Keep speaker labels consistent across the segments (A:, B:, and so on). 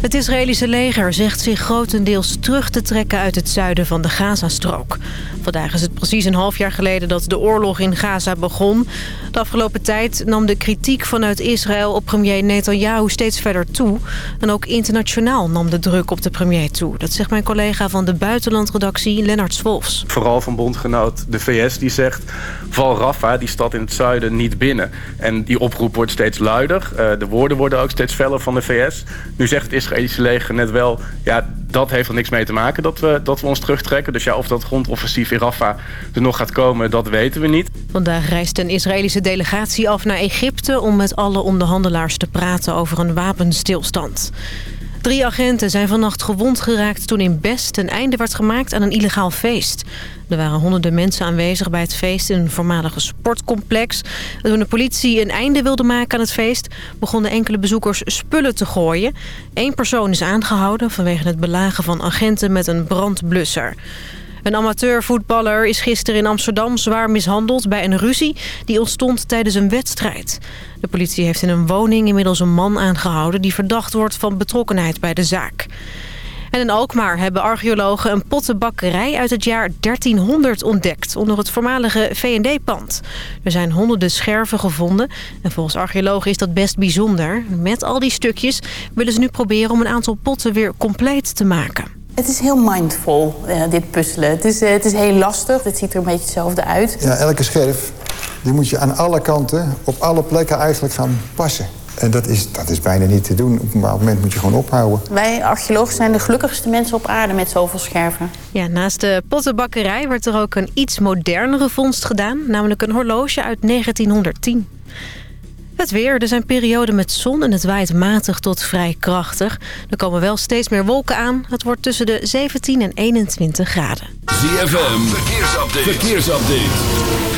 A: Het Israëlische leger zegt zich grotendeels terug te trekken uit het zuiden van de Gazastrook. Vandaag is het precies een half jaar geleden dat de oorlog in Gaza begon. De afgelopen tijd nam de kritiek vanuit Israël op premier Netanyahu steeds verder toe. En ook internationaal nam de druk op de premier toe. Dat zegt mijn collega van de buitenlandredactie Lennart Swolfs.
B: Vooral van bondgenoot de VS die zegt... val Rafah, die stad in het zuiden, niet binnen. En die oproep wordt steeds luider. Uh, de woorden worden ook steeds feller van de VS. Nu zegt het Israëlische leger net wel... ja, dat heeft er niks mee te maken dat we, dat we ons terugtrekken. Dus ja, of dat grondoffensief in Rafah er nog gaat komen, dat weten we niet.
A: Vandaag reist een Israëlische delegatie af naar Egypte... om met alle onderhandelaars te praten over een wapenstilstand. Drie agenten zijn vannacht gewond geraakt toen in Best een einde werd gemaakt aan een illegaal feest. Er waren honderden mensen aanwezig bij het feest in een voormalige sportcomplex. Toen de politie een einde wilde maken aan het feest... begonnen enkele bezoekers spullen te gooien. Eén persoon is aangehouden vanwege het belagen van agenten met een brandblusser. Een amateurvoetballer is gisteren in Amsterdam zwaar mishandeld bij een ruzie die ontstond tijdens een wedstrijd. De politie heeft in een woning inmiddels een man aangehouden die verdacht wordt van betrokkenheid bij de zaak. En in Alkmaar hebben archeologen een pottenbakkerij uit het jaar 1300 ontdekt... onder het voormalige V&D-pand. Er zijn honderden scherven gevonden en volgens archeologen is dat best bijzonder. Met al die stukjes willen ze nu proberen om een aantal potten weer compleet te maken.
C: Het is heel mindful, uh, dit puzzelen. Het is, uh, het is heel lastig. Het ziet er een beetje hetzelfde uit.
D: Ja, elke scherf die moet je aan alle kanten, op alle plekken eigenlijk gaan passen. En dat is, dat is bijna niet te doen. Op een bepaald moment moet je gewoon ophouden.
C: Wij archeologen zijn de gelukkigste mensen op aarde met zoveel scherven.
A: Ja, naast de pottenbakkerij werd er ook een iets modernere vondst gedaan. Namelijk een horloge uit 1910. Het weer. Er zijn perioden met zon en het waait matig tot vrij krachtig. Er komen wel steeds meer wolken aan. Het wordt tussen de 17 en 21 graden.
E: ZFM. Verkeersupdate. Verkeersupdate.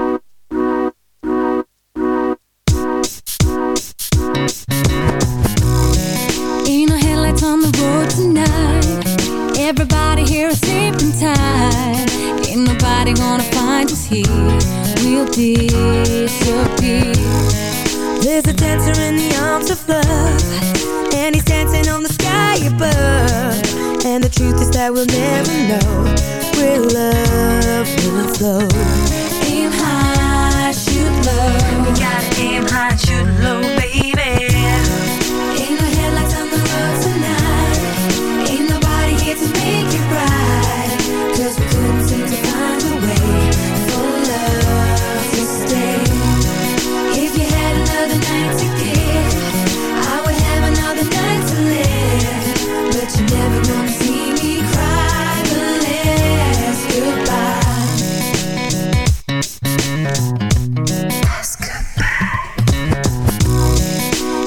F: Nobody gonna find us here. We'll disappear. There's a dancer in the arms of love And he's dancing on the sky above. And the truth is that we'll never know Where love will flow. Aim high, shoot low. You gotta aim high, shoot low,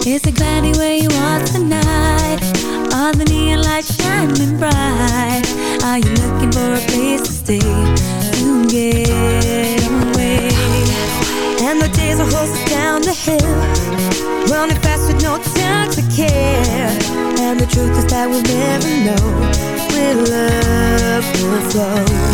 F: Is
G: it gladly where you are
H: tonight. Are the neon lights shining bright. Are you looking for a place to stay? You can get away. And the days are horses down the hill. Running fast with no time to care. And the truth is that we'll never know. Where love will flow.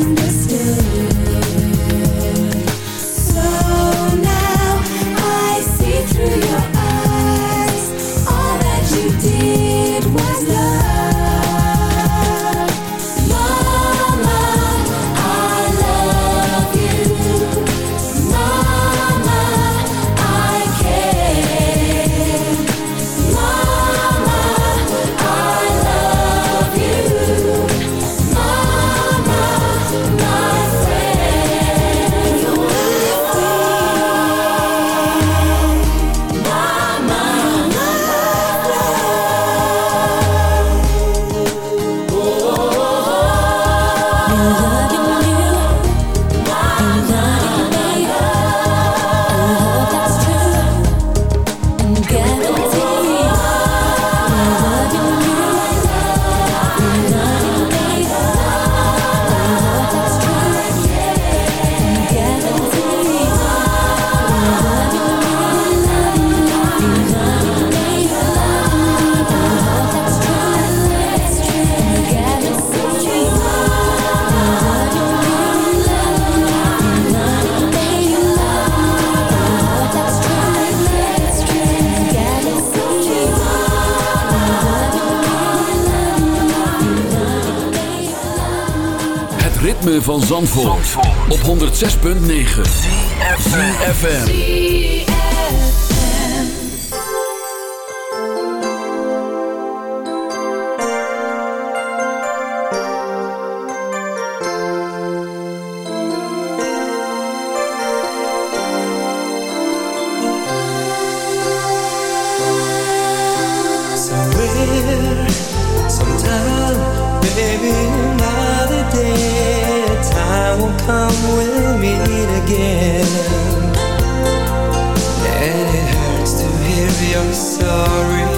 H: under van Zandvoort,
I: op 106.9
J: CFFM
H: Somewhere, sometime, baby will come, we'll meet again. And it hurts to hear you're sorry.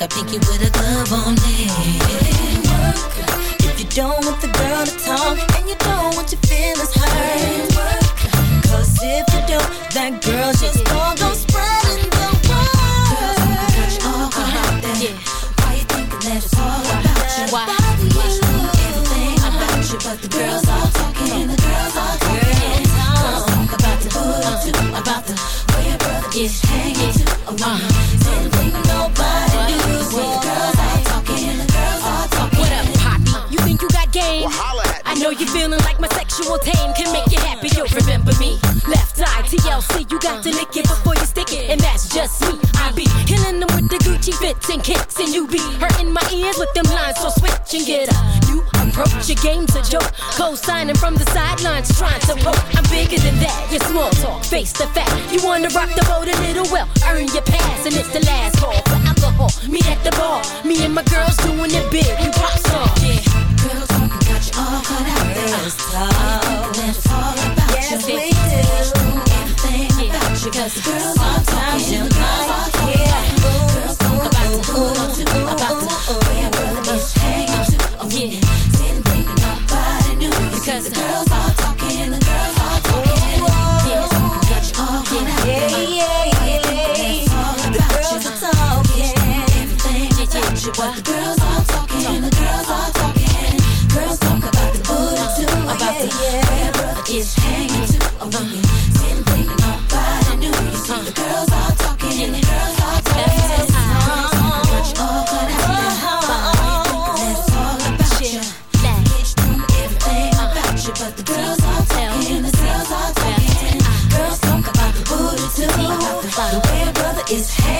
K: like a pinky with a glove on it. If you don't want the girl to talk, and you don't want your feelings hurt. Cause if you don't, that girl just gon'
F: feeling like my sexual tame can make you happy. You'll remember me. Left eye TLC, you got to lick it before you stick it, and that's just me. I be killing them with the Gucci fits and kicks, and you be hurting my ears with them lines. So switch and get a new approach. Your game's a joke. Co-signing from the sidelines, trying to poke. I'm bigger than that. Your small talk, face the fact. You wanna rock the boat a little well, earn your pass, and it's the last call for alcohol. At the bar. Me and my girls doing it big. We pop star. Yeah.
K: Girls touch all cut out this talk. All about
F: yes. We do.
K: Everything yeah. about you, cause girl, sometimes you talking. yeah. Girls talk about the about the who, about the where your world is hanging oh, yeah. Didn't think nobody knew the girls are talking, the girls are talking. Yeah, got you all cut out. Yeah, yeah, yeah. The girls are talking. Everything about you,
L: what the
M: It's hey.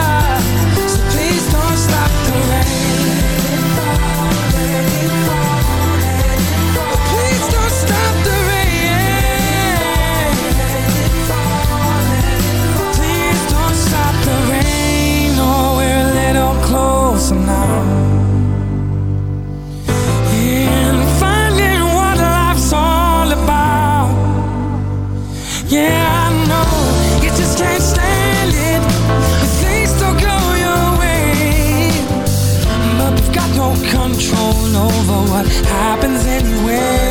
M: what happens anyway